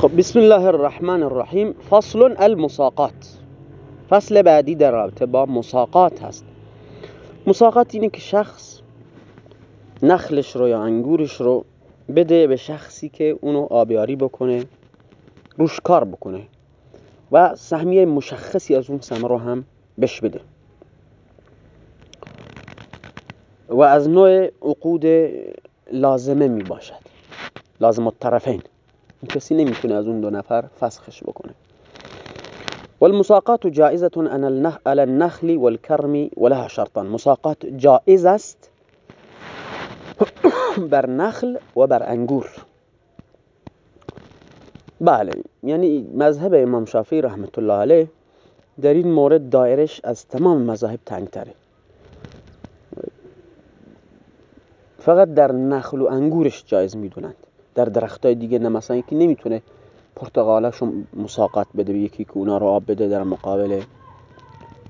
خب بسم الله الرحمن الرحیم. فصل المساقات. فصل بعدی در رابطه با مساقات هست. مساقات اینه که شخص نخلش رو یا انگورش رو بده به شخصی که اونو آبیاری بکنه روش کار بکنه و سهمیه مشخصی از اون ثمره رو هم بش بده. و از نوع عقود لازمه می باشد لازم الطرفین. کسی نمی‌تونه از اون دو نفر فسخش بکنه. والمساقات جائزة على النخل والكرم ولها شرطان. مساقات جائز است بر نخل و بر انگور. بله یعنی مذهب امام شافعی رحمت الله علیه در این مورد دایرش از تمام مذاهب تنگتره. فقط در نخل و انگورش جایز می‌دونند. در درختای دیگه نه مثلا که نمی‌تونه پرتقالش مساقات بده به یکی که اونا رو آب بده در مقابل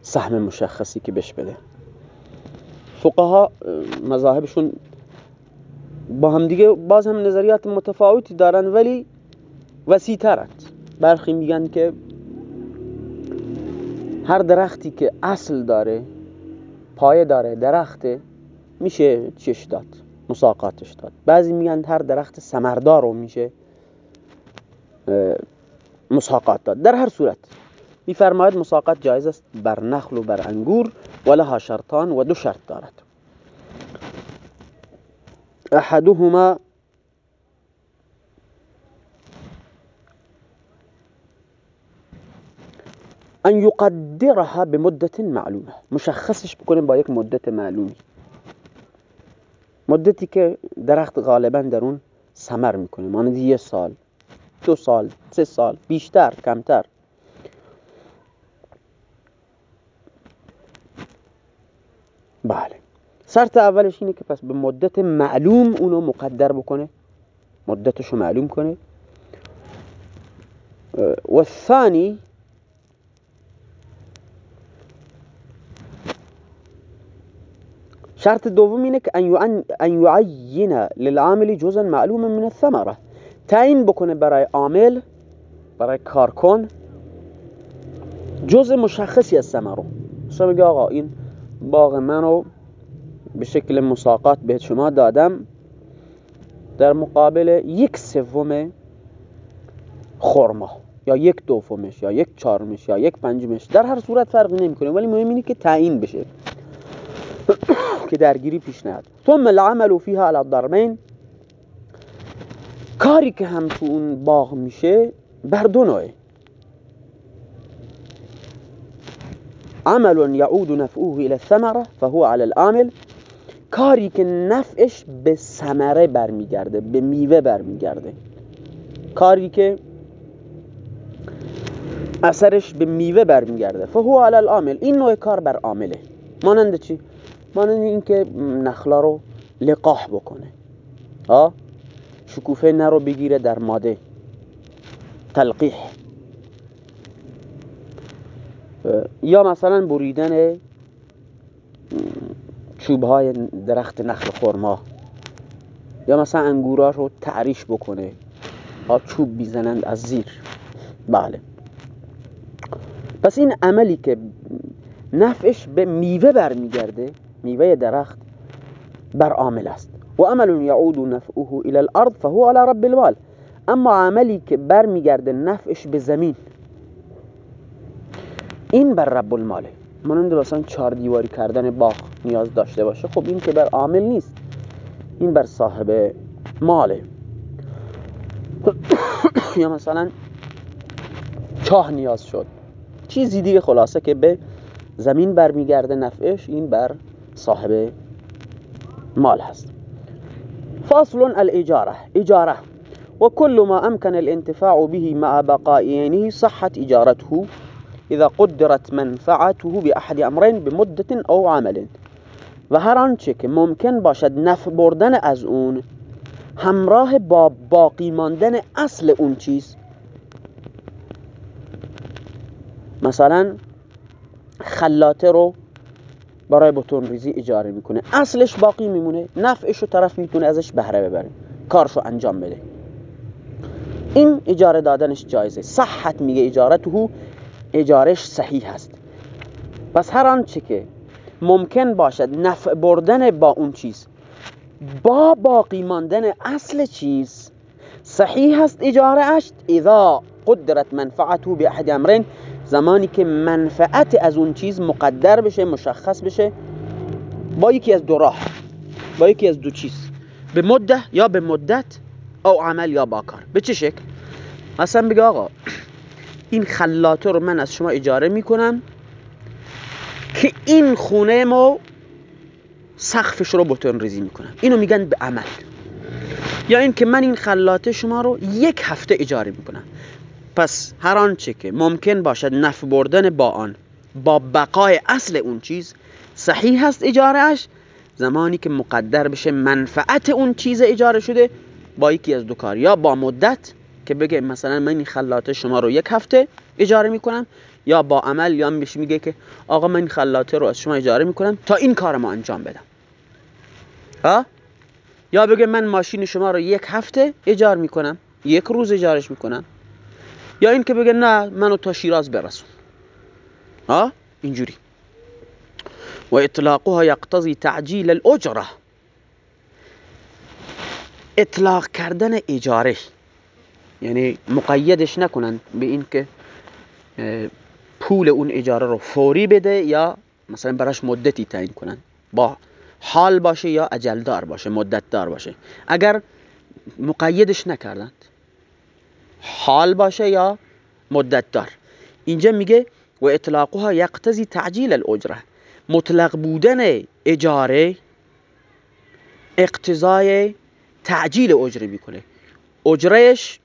سهم مشخصی که بش بده. فقها مذاهبشون با هم دیگه باز هم نظریات متفاوتی دارن ولی وسیع ترند برخی میگن که هر درختی که اصل داره پایه داره درخته میشه چش داد. مساقاتش داد بعضی میگن هر درخت سمردار رو میشه مساقات داد. در هر صورت میفرماید مساقات جایز است بر نخل و بر انگور و لها شرطان و دو شرط دارد. احدهما ان يقدرها بمدت معلومه. مشخصش بکنیم با یک مدت معلومی. مدتی که درخت غالبا در اون سمر می‌کنه. مانند یه سال دو سال سه سال بیشتر کمتر. بله. سرت اولش اینه که پس به مدت معلوم اونو مقدر بکنه. مدتشو معلوم کنه. و الثانی شرط دوم اینه که ان یعین للعامل جزءا معلوم من الثمره تعیین بکنه برای عامل برای کارکن جزء مشخصی از ثمره. مثلا میگه آقا این باغ منو به شکل مساقات به شما دادم. در مقابل یک سوم خرما یا یک دومش یا یک چهارمش یا یک پنجمش در هر صورت فرقی نمی‌کنه. ولی مهم اینه که تعیین بشه. که درگیری پیش نیاد ثم العمل فيها على الضربين کاری که هم تو اون باغ میشه بر دو نوعه. عمل يعود نفعه الى الثمره فهو على العامل. کاری که نفعش به ثمره برمیگرده به میوه برمیگرده. کاری که اثرش به میوه برمیگرده. فهو على العامل. این نوع کار بر عامله. مانند چی؟ مانند اینکه نخلا رو لقاح بکنه. ها؟ شکوفه نرو بگیره در ماده. تلقیح. یا مثلا بریدن چوب های درخت نخل خورما یا مثلا انگورا رو تعریش بکنه. ها چوب بیزنند از زیر. بله. پس این عملی که نفعش به میوه برمیگرده میوه درخت بر عامل است. و عمل یعود نفعه الى الارض فهو على رب المال. اما عملی که برمیگرده نفعش به زمین. این بر رب الماله. مانند مثلا چهار دیواری کردن باغ نیاز داشته باشه خب این که بر عامل نیست. این بر صاحب ماله. یا مثلا چاه نیاز شد. چیزی دیگه خلاصه که به زمین برمیگرده نفعش این بر صاحب مال هست. فاصل الاجاره اجاره وكل ما أمكن الانتفاع به مع بقائينه صحت إجارته إذا قدرت منفعته بأحد أمرين بمدة أو عمل. و هر آنچه که ممکن باشد نفع بردن از اون همراه با باقی ماندن اصل اون چیز. مثلا خلاته رو برای بتون ریزی اجاره می‌کنه. اصلش باقی میمونه. نفعش رو طرف می‌تونه ازش بهره ببره. کارشو انجام بده. این اجاره دادنش جایزه. صحت میگه اجارته اجارش صحیح هست. پس هر آنچه که ممکن باشد نفع بردن با اون چیز با باقی ماندن اصل چیز صحیح هست اجاره اشت اذا قدرت منفعته به احد امرین زمانی که منفعت از اون چیز مقدر بشه مشخص بشه با یکی از دو راه با یکی از دو چیز به مده یا به مدت او عمل یا با کار. به چه شکل؟ مثلا بگه آقا این خلاطه رو من از شما اجاره می‌کنم که این خونه ما سقفش رو بتون ریزی می‌کنم. اینو میگن به عمل. یا این که من این خلاطه شما رو یک هفته اجاره می‌کنم. پس هر آنچه که ممکن باشد نفع بردن با آن با بقای اصل اون چیز صحیح هست اجارهش زمانی که مقدر بشه منفعت اون چیز اجاره شده با یکی از دو کار یا با مدت که بگه مثلا من این خلاطه شما رو یک هفته اجاره می‌کنم یا با عمل یا بهش میگه که آقا من این رو از شما اجاره می‌کنم تا این کار ما انجام بدم. ها؟ یا بگه من ماشین شما رو یک هفته اجاره می‌کنم یک روز اجارش می‌کنم. یا این که بگه نه منو تا شیراز برسون. ها؟ اینجوری. و اطلاقها یقتضی تعجیل الاجره. اطلاق کردن اجاره. یعنی مقیدش نکنن به این که پول اون اجاره رو فوری بده یا مثلا براش مدتی تعیین کنن. با حال باشه یا اجلدار باشه مدت دار باشه. اگر مقیدش نکردند حال باشه یا مدت دار. اینجا میگه و اطلاقها یقتضی تعجیل الاجره. مطلق بودن اجاره اقتضای تعجیل اجره می‌کنه. اجرهش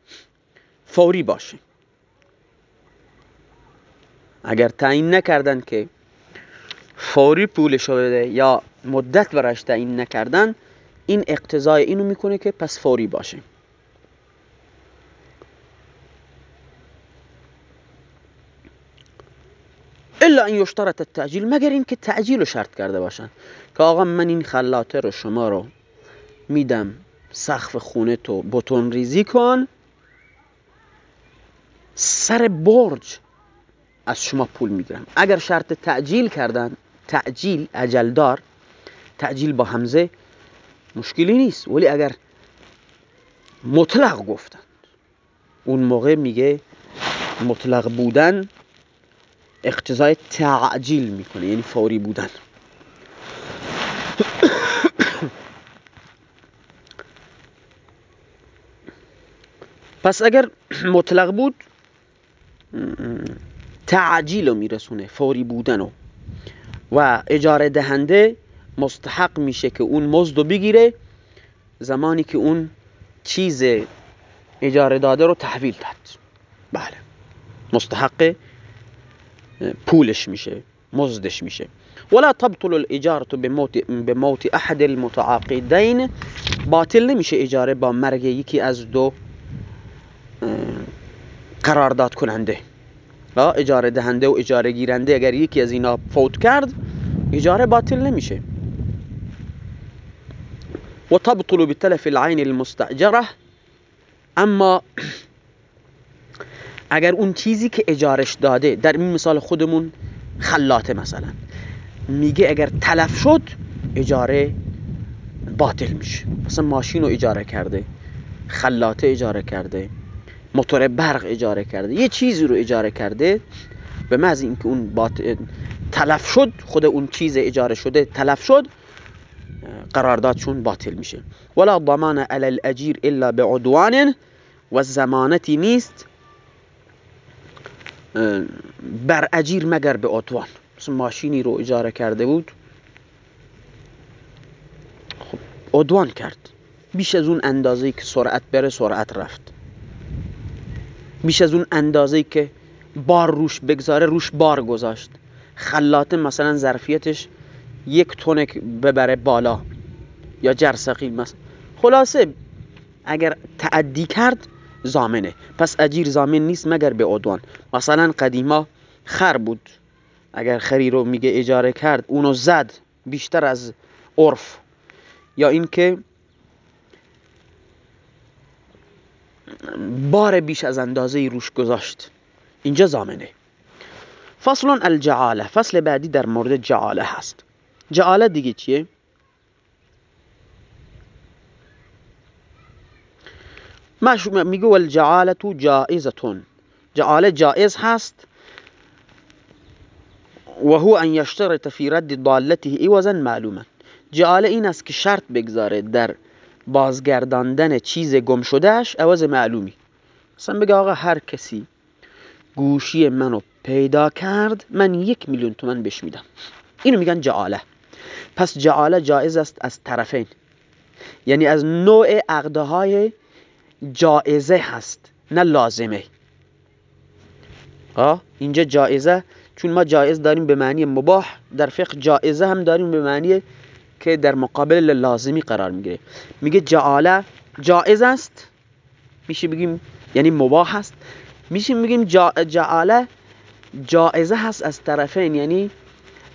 فوری باشه. اگر تعیین نکردن که فوری پولش بده یا مدت براش تعیین نکردن این اقتضای اینو می‌کنه که پس فوری باشه. الا ان یشترط التعجیل مگر اینکه تعجیل رو شرط کرده باشن. که آقا من این خلاطه رو شما رو میدم. سقف خونه تو بتون ریزی کن. سر برج از شما پول می‌گیرم. اگر شرط تعجیل کردن تعجیل اجلدار تعجیل با همزه مشکلی نیست. ولی اگر مطلق گفتن اون موقع میگه مطلق بودن اقتضای تعجیل می‌کنه یعنی فوری بودن. پس اگر مطلق بود تعجیل رو میرسونه فوری بودن و اجاره دهنده مستحق میشه که اون مزد بگیره زمانی که اون چیز اجاره داده رو تحویل داد. بله. مستحق پولش میشه مزدش میشه. ولا تبطل الاجاره بموت بموت احد المتعاقدين. باطل نمیشه اجاره با مرگ یکی از دو قرارداد کننده. اجاره دهنده و اجاره گیرنده اگر یکی از اینا فوت کرد اجاره باطل نمیشه. و تبطل بتلف العین المستعجره اما اگر اون چیزی که اجارش داده در این مثال خودمون خلاته مثلا میگه اگر تلف شد اجاره باطل میشه. مثلا ماشین رو اجاره کرده خلاته اجاره کرده موتور برق اجاره کرده یه چیزی رو اجاره کرده به محض اینکه اون باطل تلف شد خود اون چیز اجاره شده تلف شد قراردادشون باطل میشه. ولا ضمان علی الاجیر الا بعدوان و زمانتی نیست بر اجیر مگر به مثلا ماشینی رو اجاره کرده بود. خب عدوان کرد. بیش از اون اندازه که سرعت بره سرعت رفت. بیش از اون اندازه که بار روش بگذاره روش بار گذاشت. خلاطه مثلا ظرفیتش یک تونک ببره بالا یا جرسقی مثلا. خلاصه اگر تعدی کرد زامنه. پس اجیر زامن نیست مگر به عدوان. مثلا قدیما خر بود. اگر خری رو میگه اجاره کرد اونو زد بیشتر از عرف. یا اینکه بار بیش از اندازه روش گذاشت. اینجا زامنه. فصل الجعاله. فصل بعدی در مورد جعاله هست. جعاله دیگه چیه؟ میگه والجعاله جائزتون. جعاله جائز هست. و هو ان یشترط فی رد ضالته ایوزا معلوما. جعاله این است که شرط بگذاره در بازگرداندن چیز گم شدهش عوض معلومی. مثلا بگه آقا هر کسی گوشی منو پیدا کرد من یک میلیون تومن بهش میدم. اینو میگن جعاله پس جعاله جایز است از طرفین. یعنی از نوع عقده های جایزه هست نه لازمه. آه اینجا جایزه چون ما جایز داریم به معنی مباح در فقه جایزه هم داریم به معنی که در مقابل لازمی قرار می‌گیره میگه جعاله جایز است. میشه بگیم یعنی مباح هست میشه بگیم جعاله جایزه هست از طرفین یعنی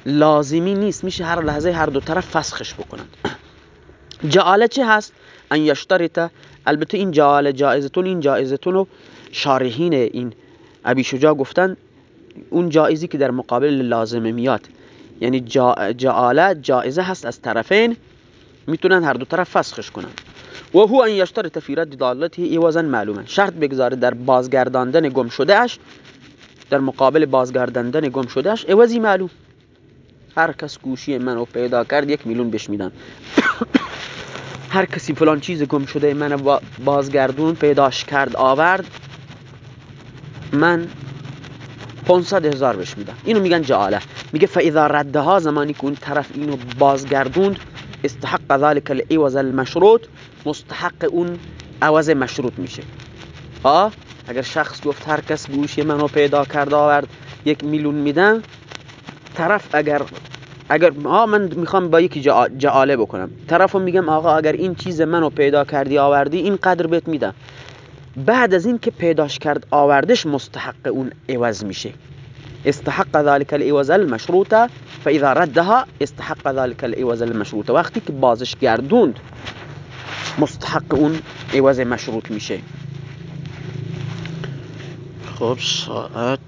لازمی نیست. میشه هر لحظه هر دو طرف فسخش بکنن. جعاله چه هست؟ ان یشترط البته این جعاله جایزتون این جایزتون رو شارحین این ابی شجاع گفتن. اون جایزی که در مقابل لازمه میاد. یعنی جعاله جایزه هست از طرفین می‌تونن هر دو طرف فسخش کنن. و هو ان یشترط فی رد ضالته ایوازا معلوما. شرط بگذاره در بازگرداندن گم شدهش در مقابل بازگرداندن گم شدهش عوضی معلوم. هر کس گوشی منو پیدا کرد یک میلیون بهش میدن هر کسی فلان چیز گم شده من بازگردون پیداش کرد آورد من 500 هزار بهش میدم. اینو میگن جعاله. میگه فاذا ردها زمانی که اون طرف اینو بازگردوند استحق ذلك العوض المشروط مستحق اون عوض مشروط میشه. ها اگر شخص گفت هر کس گوشی منو پیدا کرد آورد یک میلیون میدم طرف اگر اگر ها من می‌خوام با یکی جعاله بکنم. طرفو میگم آقا اگر این چیز منو پیدا کردی آوردی این قدر بهت میدم. بعد از این که پیداش کرد آوردش مستحق اون عوض میشه. استحق ذلك العوض المشروطه فاذا ردها استحق ذلك العوض المشروطه وقتی که بازش گردوند مستحق اون عوض مشروط میشه. خب ساعت